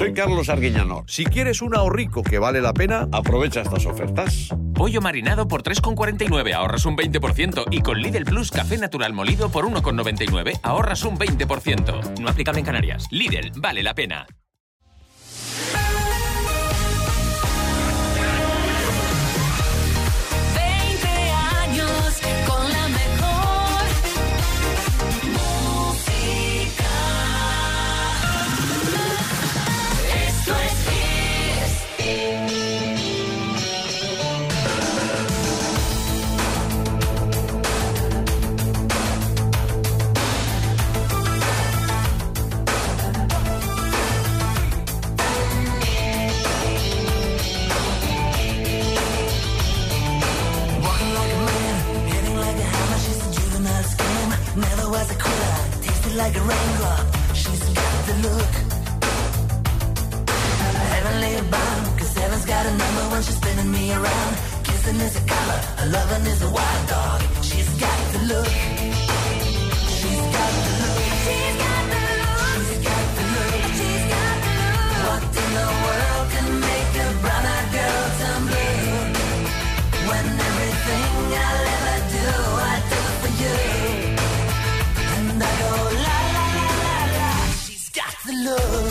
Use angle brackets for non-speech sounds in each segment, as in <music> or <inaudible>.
Soy Carlos Arguiñano. Si quieres un ahorrico que vale la pena, aprovecha estas ofertas. Pollo marinado por 3,49 ahorras un 20% y con Lidl Plus café natural molido por 1,99 ahorras un 20%. No aplicable en Canarias. Lidl, vale la pena. Like a raindrop. She's got the look. Heavenly bound, cause heaven's got a number when she's spinning me around. Kissing is a color, a loving is a wild dog. She's got the look. She's got the look. She's got the look. She's got the look. She's got the look. What in the Loving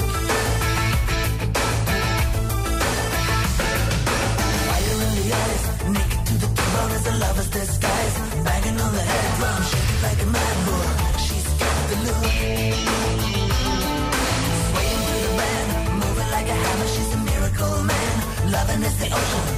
is a love that's disguised and banging all red round like a mad boy she's got the look, swaying to the rhythm, moving like a hammer. She's a miracle man, loving as the ocean,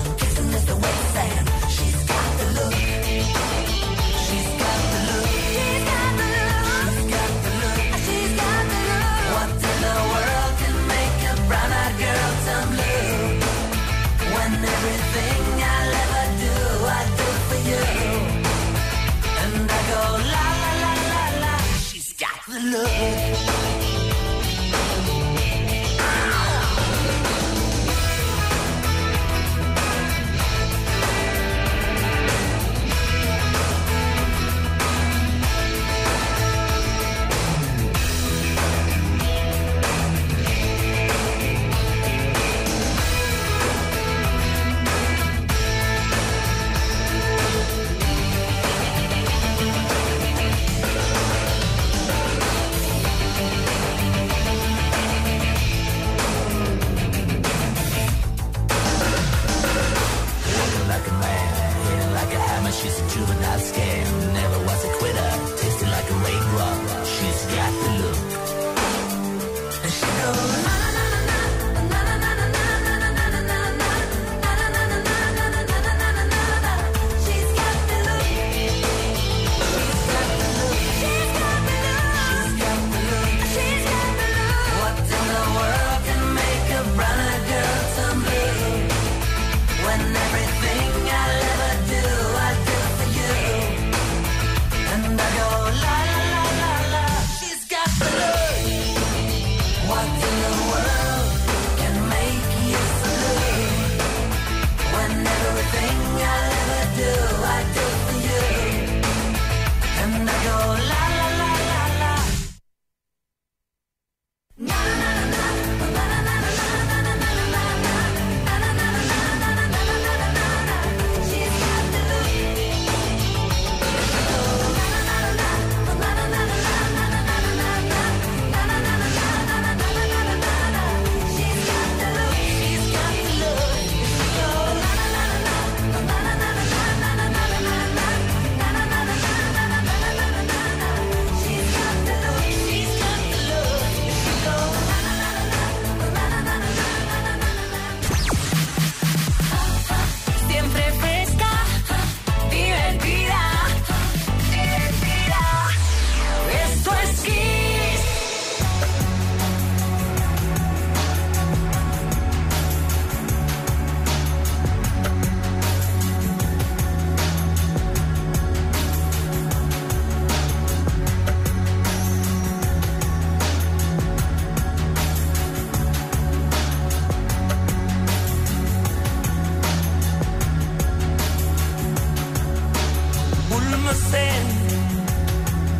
mı sen?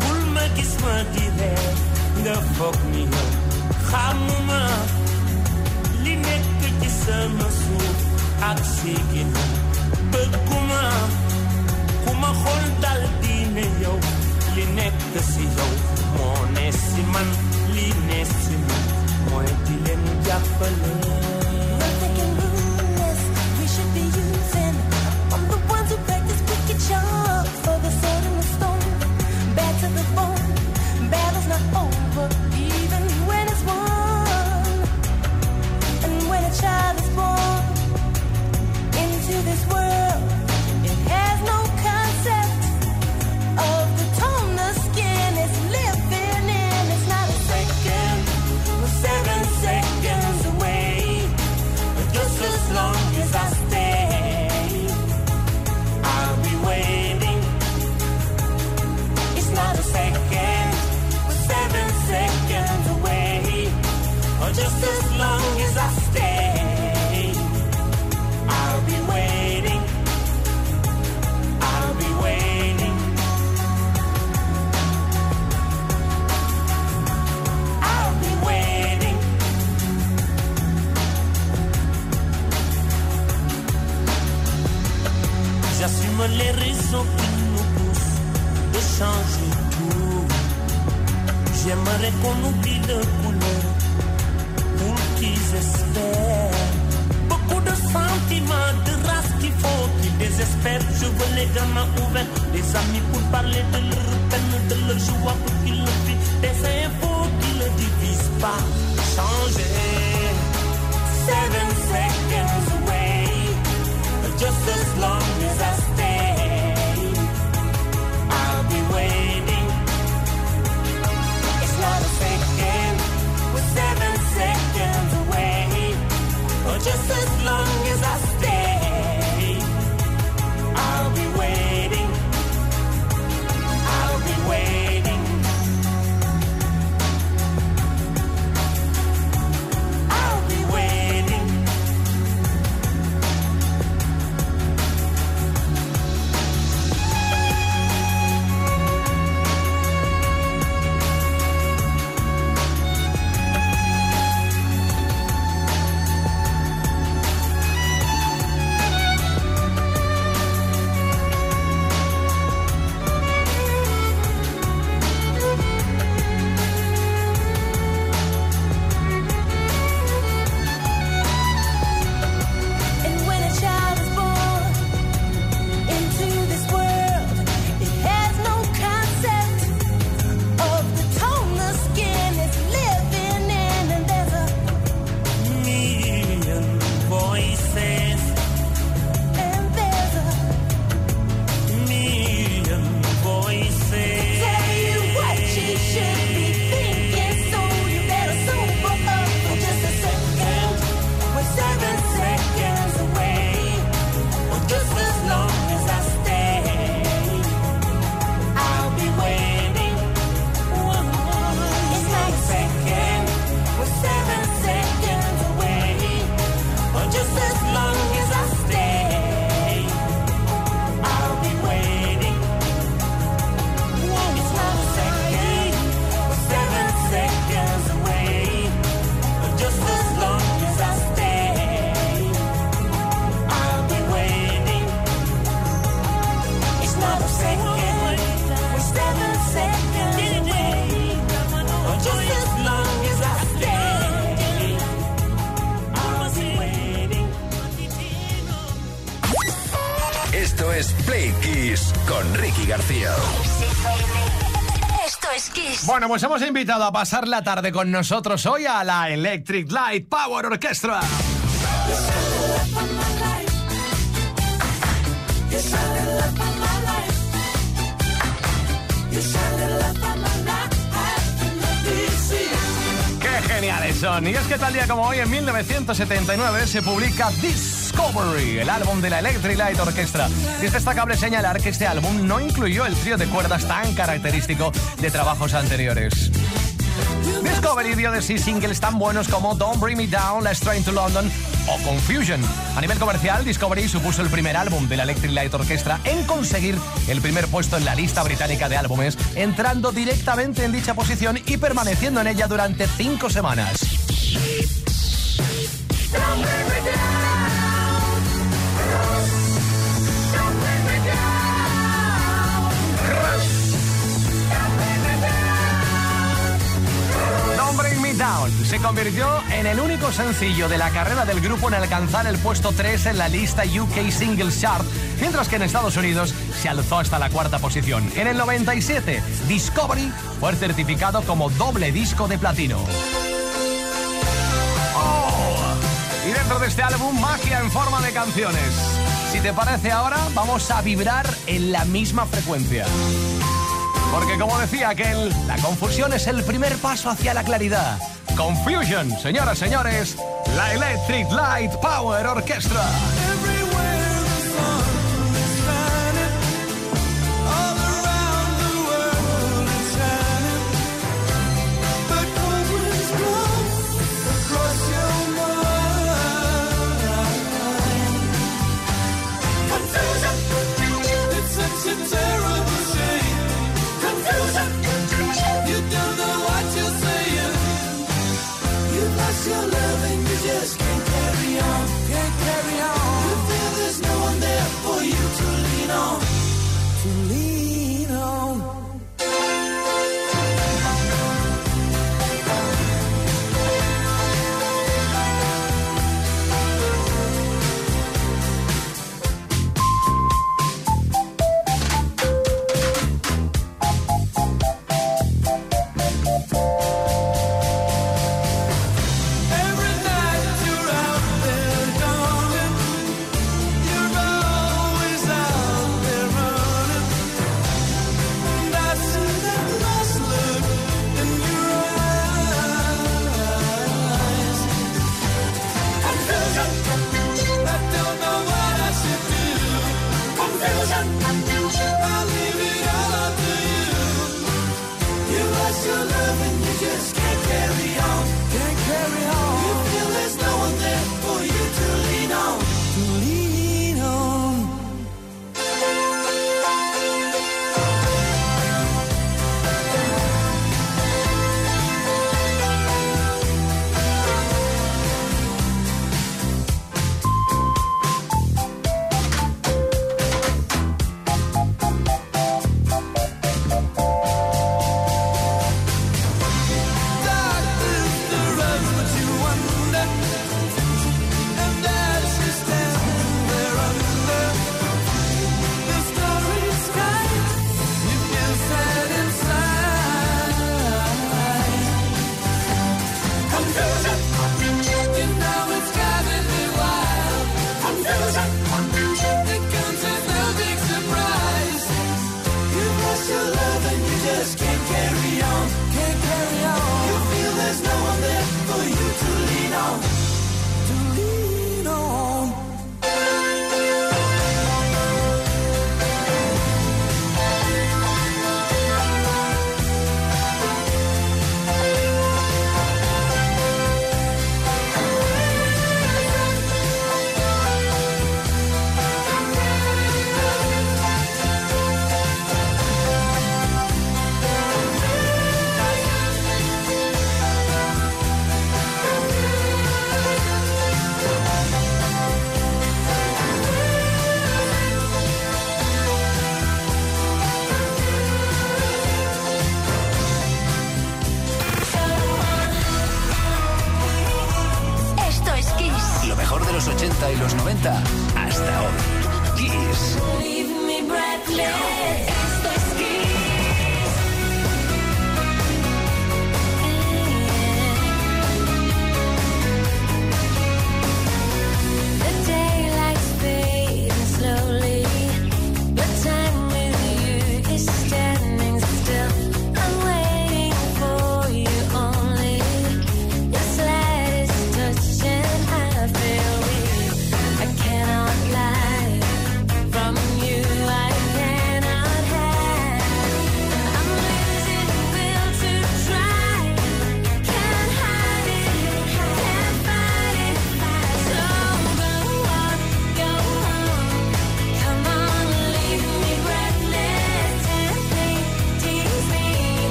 Bulmak ismadiyle Nafok niyo Hamuma Linek peki sana su Aksigina Bëgguma Kuma xol dal ne yo, Li nekk si yo, Moo ne si man Li ne si man. Mooy di leen jàppale Qu'on oublie le couleur pour qu'ils espèrent. Beaucoup de sentiments, de race qu'il faut qu'ils désespèrent. Je veux les gamins ouverts, des amis pour parler de leur peine, de leur joie pour qu'ils le vivent. Des infos qui ne divisent pas. Changer. Seven seconds away. Just as long as I stay, pues hemos invitado a pasar la tarde con nosotros hoy a la Electric Light Power Orchestra. ¡Qué geniales son! Y es que tal día como hoy, en 1979, se publica Discovery, el álbum de la Electric Light Orchestra. Es destacable señalar que este álbum no incluyó el trío de cuerdas tan característico de trabajos anteriores. Discovery dio de sí singles tan buenos como Don't Bring Me Down, Let's Train to London o Confusion. A nivel comercial, Discovery supuso el primer álbum de la Electric Light Orchestra en conseguir el primer puesto en la lista británica de álbumes, entrando directamente en dicha posición y permaneciendo en ella durante cinco semanas. Convirtió en el único sencillo de la carrera del grupo en alcanzar el puesto 3 en la lista UK Singles Chart, mientras que en Estados Unidos se alzó hasta la cuarta posición. En el 97, Discovery fue certificado como doble disco de platino. Oh, y dentro de este álbum, magia en forma de canciones. Si te parece ahora, vamos a vibrar en la misma frecuencia. Porque como decía aquel, la confusión es el primer paso hacia la claridad. Confusion, señoras, señores, la Electric Light Power Orchestra.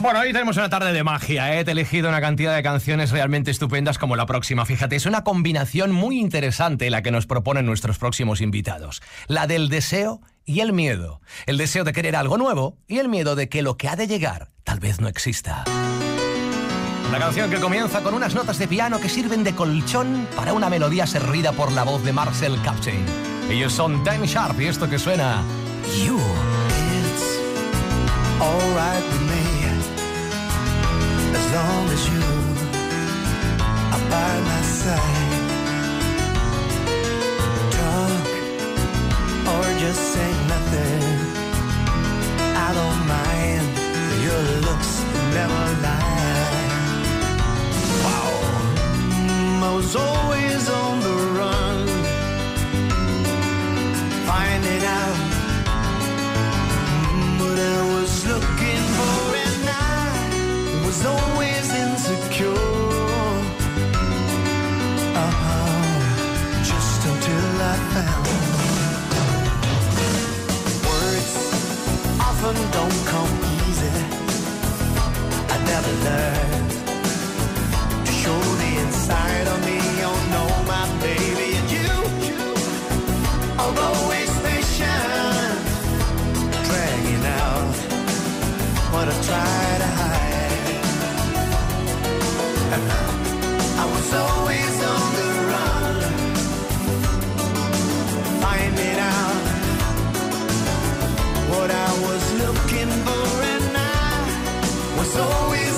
Bueno, hoy tenemos una tarde de magia, ¿eh? He elegido una cantidad de canciones realmente estupendas como la próxima. Fíjate, es una combinación muy interesante la que nos proponen nuestros próximos invitados. La del deseo y el miedo. El deseo de querer algo nuevo y el miedo de que lo que ha de llegar tal vez no exista. La canción que comienza con unas notas de piano que sirven de colchón para una melodía servida por la voz de Marcel Captain. Ellos son Dan Sharp y esto que suena You. Alright with me as long as you are by my side. Talk or just say nothing. I don't mind. Your looks never lie. Wow. Mm, I was always on the run, finding out mm, what I Uh-huh. don't come easy. I never learned always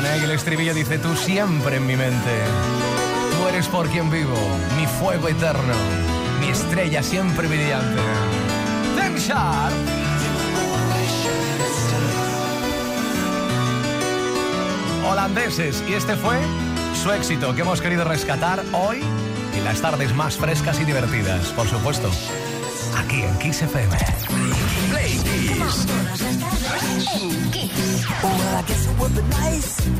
canción, eh! Y el estribillo dice: Tú siempre en mi mente. Tú eres por quien vivo, mi fuego eterno, mi estrella siempre brillante. Sharp. Holandeses, y este fue su éxito que hemos querido rescatar hoy en las tardes más frescas y divertidas, por supuesto, aquí en Kiss FM. Play Kiss. with the nice.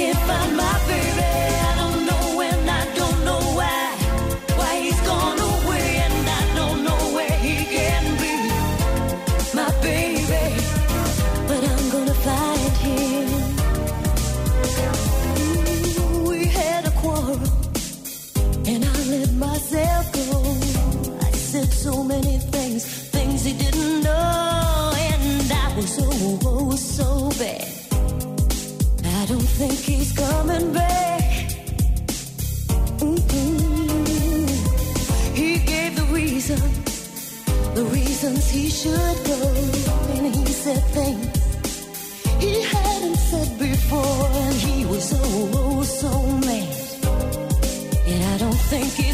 can't find my baby. distance he should go and he said things he hadn't said before, and he was oh, oh so mad. And I don't think it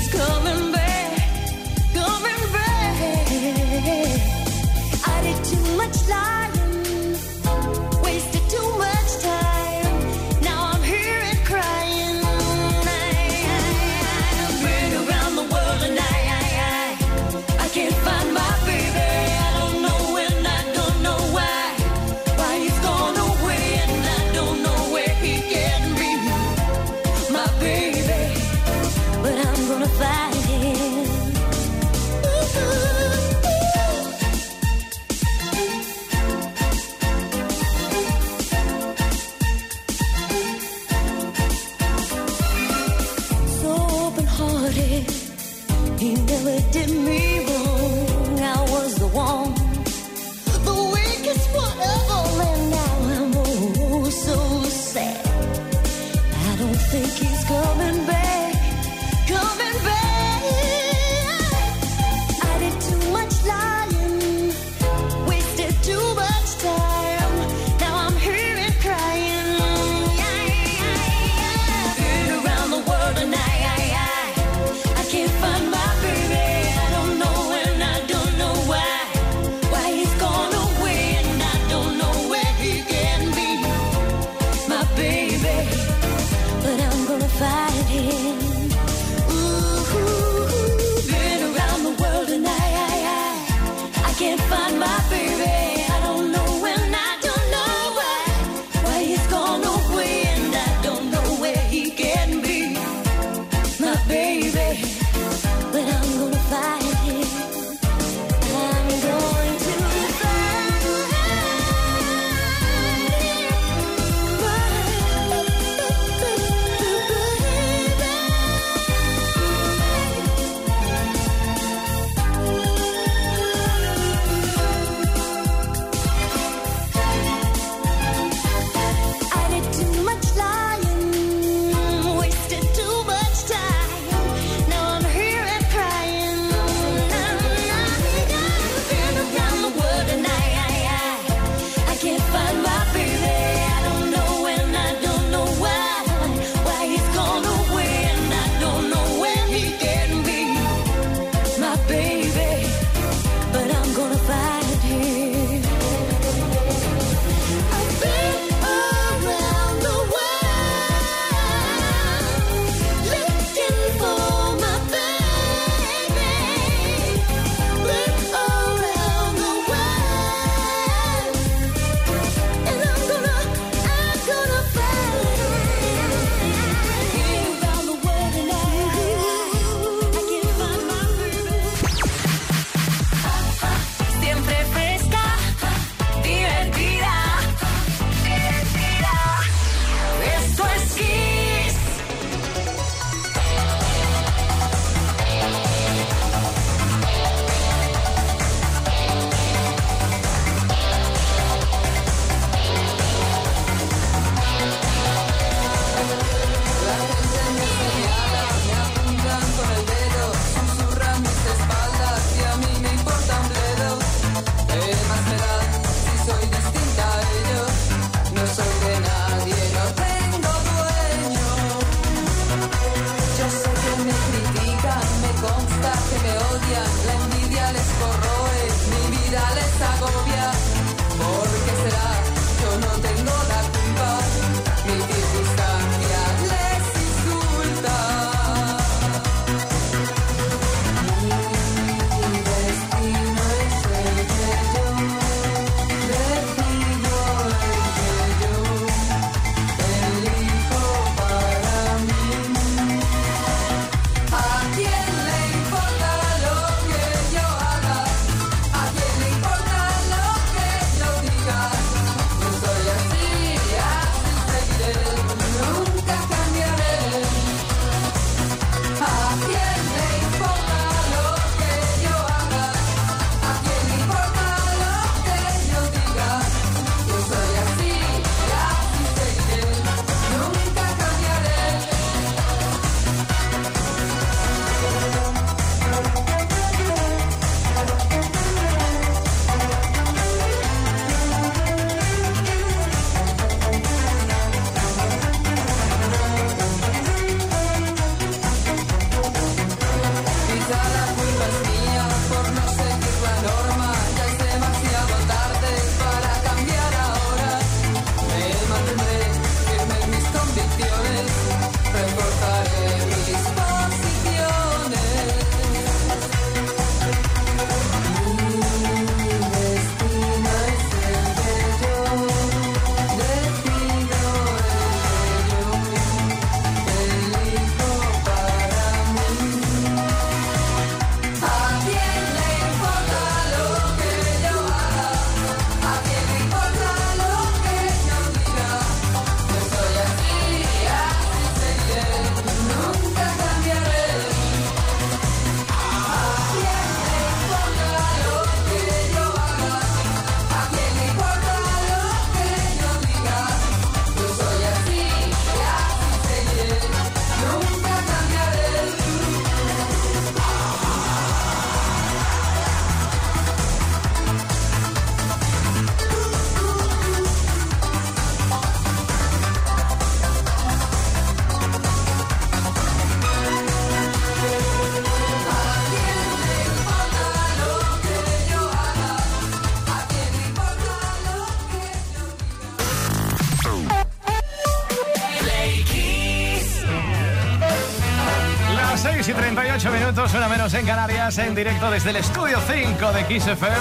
en Canarias, en directo desde el estudio 5 de Kiss FM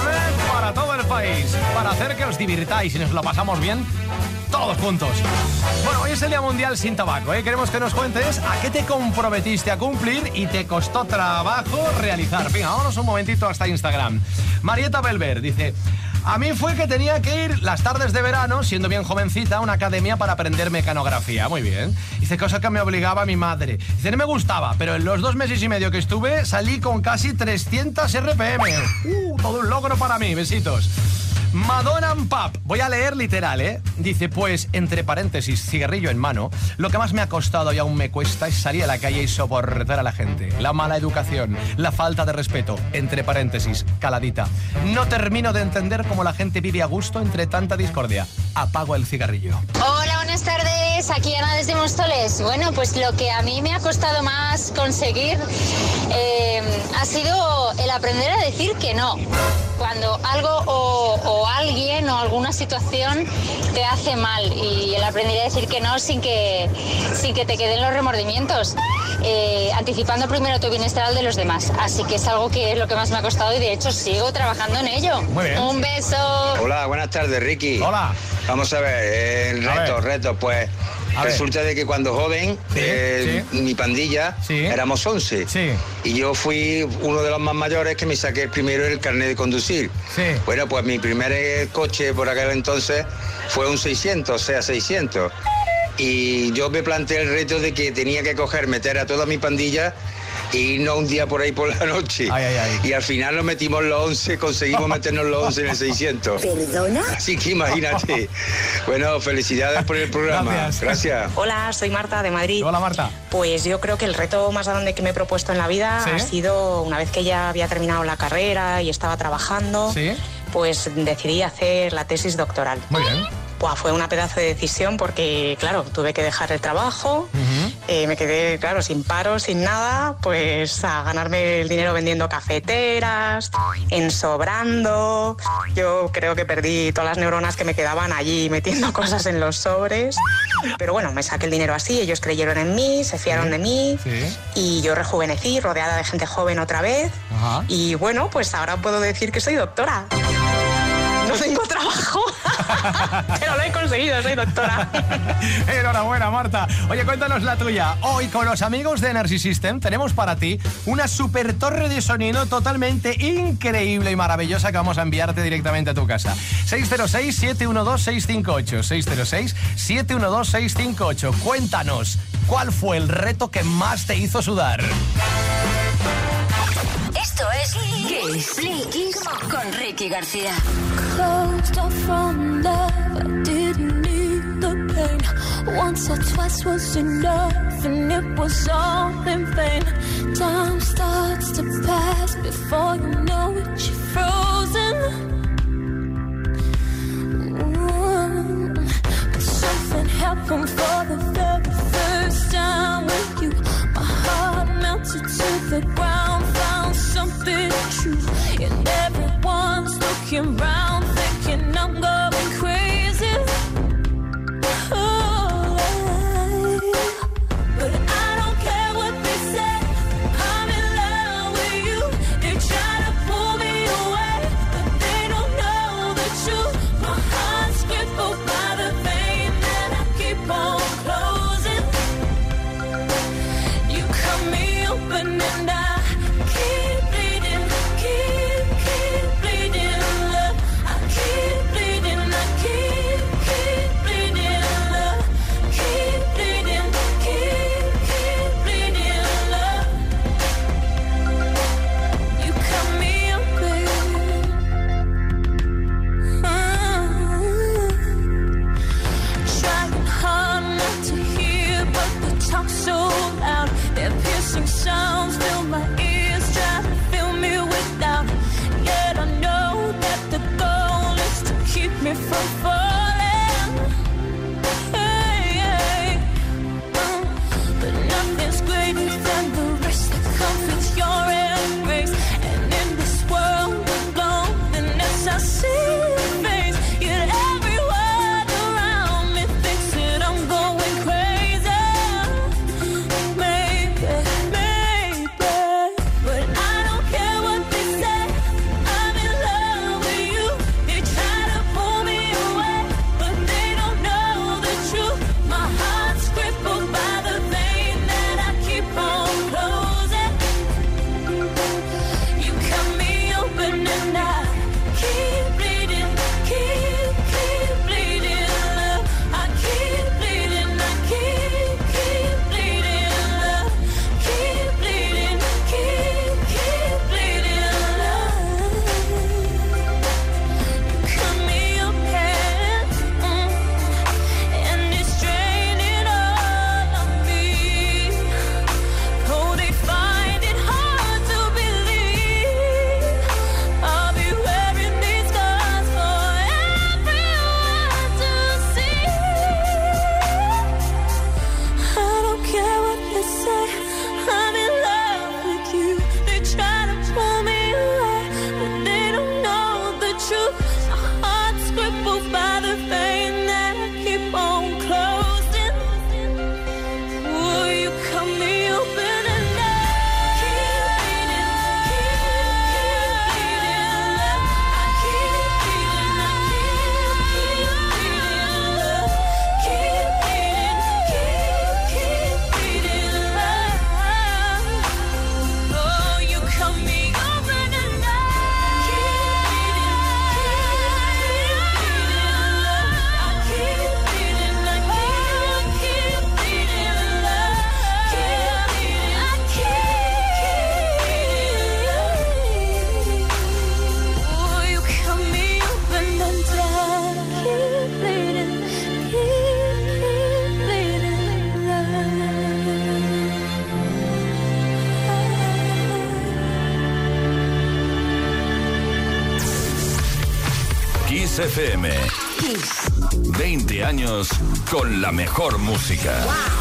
para todo el país, para hacer que os divirtáis y nos lo pasamos bien todos juntos. Bueno, hoy es el Día Mundial sin Tabaco, ¿eh? Queremos que nos cuentes a qué te comprometiste a cumplir y te costó trabajo realizar. Venga, vámonos un momentito hasta Instagram. Marieta Belver dice... A mí fue que tenía que ir las tardes de verano, siendo bien jovencita, a una academia para aprender mecanografía. Muy bien. Dice, cosa que me obligaba mi madre. Dice, no me gustaba, pero en los dos meses y medio que estuve salí con casi 300 RPM. Uh, todo un logro para mí. Besitos. Madonna Pap, voy a leer literal, ¿eh? Dice, pues, entre paréntesis, cigarrillo en mano, lo que más me ha costado y aún me cuesta es salir a la calle y soportar a la gente. La mala educación, la falta de respeto, entre paréntesis, caladita. No termino de entender cómo la gente vive a gusto entre tanta discordia. Apago el cigarrillo. Buenas tardes. Aquí Ana desde Móstoles. Bueno, pues lo que a mí me ha costado más conseguir eh, ha sido el aprender a decir que no. Cuando algo o, o alguien o alguna situación te hace mal y el aprender a decir que no sin que, sin que te queden los remordimientos. eh, anticipando primero tu bienestar al de los demás. Así que es algo que es lo que más me ha costado y de hecho sigo trabajando en ello. Muy bien. Un beso. Hola, buenas tardes, Ricky. Hola. Vamos a ver, el A reto, pues A ver. resulta de que cuando joven, Sí, eh, sí. mi pandilla, Sí. éramos 11. Sí. Y yo fui uno de los más mayores que me saqué primero el carnet de conducir. Bueno, pues mi primer eh, coche por aquel entonces fue un 600, o sea, 600. Y yo me planteé el reto de que tenía que coger, meter a toda mi pandilla y no un día por ahí por la noche. Ay, ay, ay. Y al final nos metimos los 11, conseguimos meternos los 11 en el 600. ¿Perdona? Así que imagínate. Bueno, felicidades por el programa. Gracias. Gracias. Hola, soy Marta de Madrid. Hola, Marta. Pues yo creo que el reto más grande que me he propuesto en la vida ¿Sí? ha sido, una vez que ya había terminado la carrera y estaba trabajando, Sí. pues decidí hacer la tesis doctoral. Muy bien. Buah, fue una pedazo de decisión porque, claro, tuve que dejar el trabajo, Todas eh, me quedé, claro, sin paro, sin nada, pues a ganarme el dinero vendiendo cafeteras, ensobrando. Yo creo que perdí todas las neuronas que me quedaban allí metiendo <laughs> cosas en los sobres. Pero bueno, me saqué el dinero así, ellos creyeron en mí, se fiaron de mí y yo rejuvenecí, rodeada de gente joven otra vez. Y bueno, pues ahora puedo decir que soy doctora. No tengo trabajo. <laughs> Pero lo he conseguido, soy doctora. <laughs> Enhorabuena, Marta. Oye, cuéntanos la tuya. Hoy con los amigos de Energy System tenemos para ti una super torre de sonido totalmente increíble y maravillosa que vamos a enviarte directamente a tu casa. 606-712-658. 606-712-658. Cuéntanos, ¿cuál fue el reto que más te hizo sudar? Esto es Kiss. Play Kiss con Ricky García. Closed off from love, didn't need the pain. Once or twice was enough, and it was all in vain. Time con la mejor música.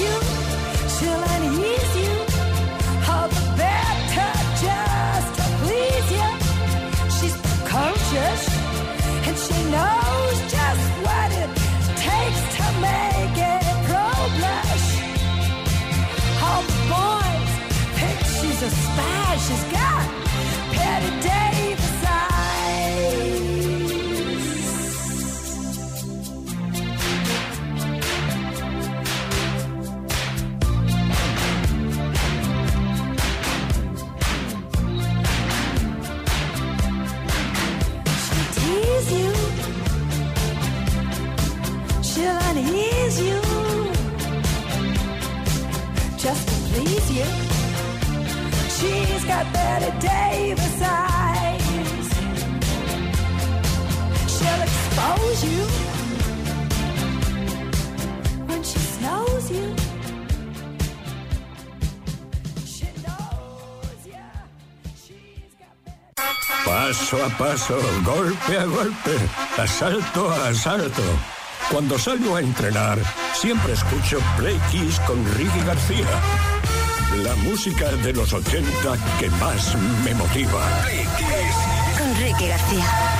you. Till an easy Paso a paso, golpe a golpe, asalto a asalto. Cuando salgo a entrenar, siempre escucho Play Kiss con Ricky García. La música de los 80 que más me motiva. Ricky García.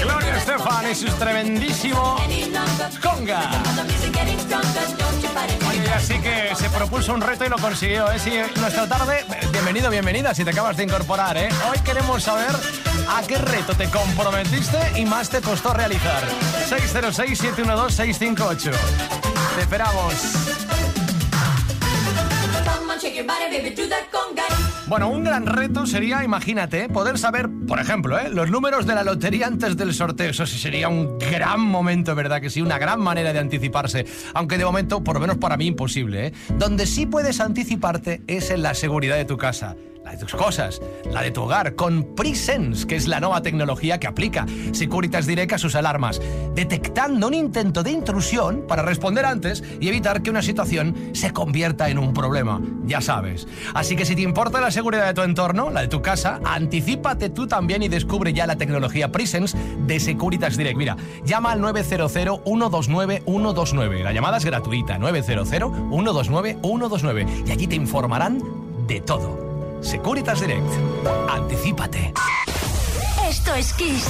Gloria Estefan y sus tremendísimo conga. Y así que se propuso un reto y lo consiguió, ¿eh? Sí, nuestra tarde, bienvenido, bienvenida, si te acabas de incorporar, ¿eh? Hoy queremos saber a qué reto te comprometiste y más te costó realizar. 606-712-658. Te esperamos. Bueno, un gran reto sería, imagínate, poder saber, por ejemplo, ¿eh? los números de la lotería antes del sorteo. Eso sí sería un gran momento, ¿verdad? Que sí, una gran manera de anticiparse. Aunque de momento, por lo menos para mí, imposible. ¿eh? Donde sí puedes anticiparte es en la seguridad de tu casa. Tus cosas, la de tu hogar, con Presense, que es la nueva tecnología que aplica Securitas Direct a sus alarmas, detectando un intento de intrusión para responder antes y evitar que una situación se convierta en un problema. Ya sabes. Así que si te importa la seguridad de tu entorno, la de tu casa, anticípate tú también y descubre ya la tecnología Presence de Securitas Direct. Mira, llama al 900-129-129. La llamada es gratuita, 900-129-129. Y allí te informarán de todo. Securitas Direct. Anticípate. Esto es Kiss.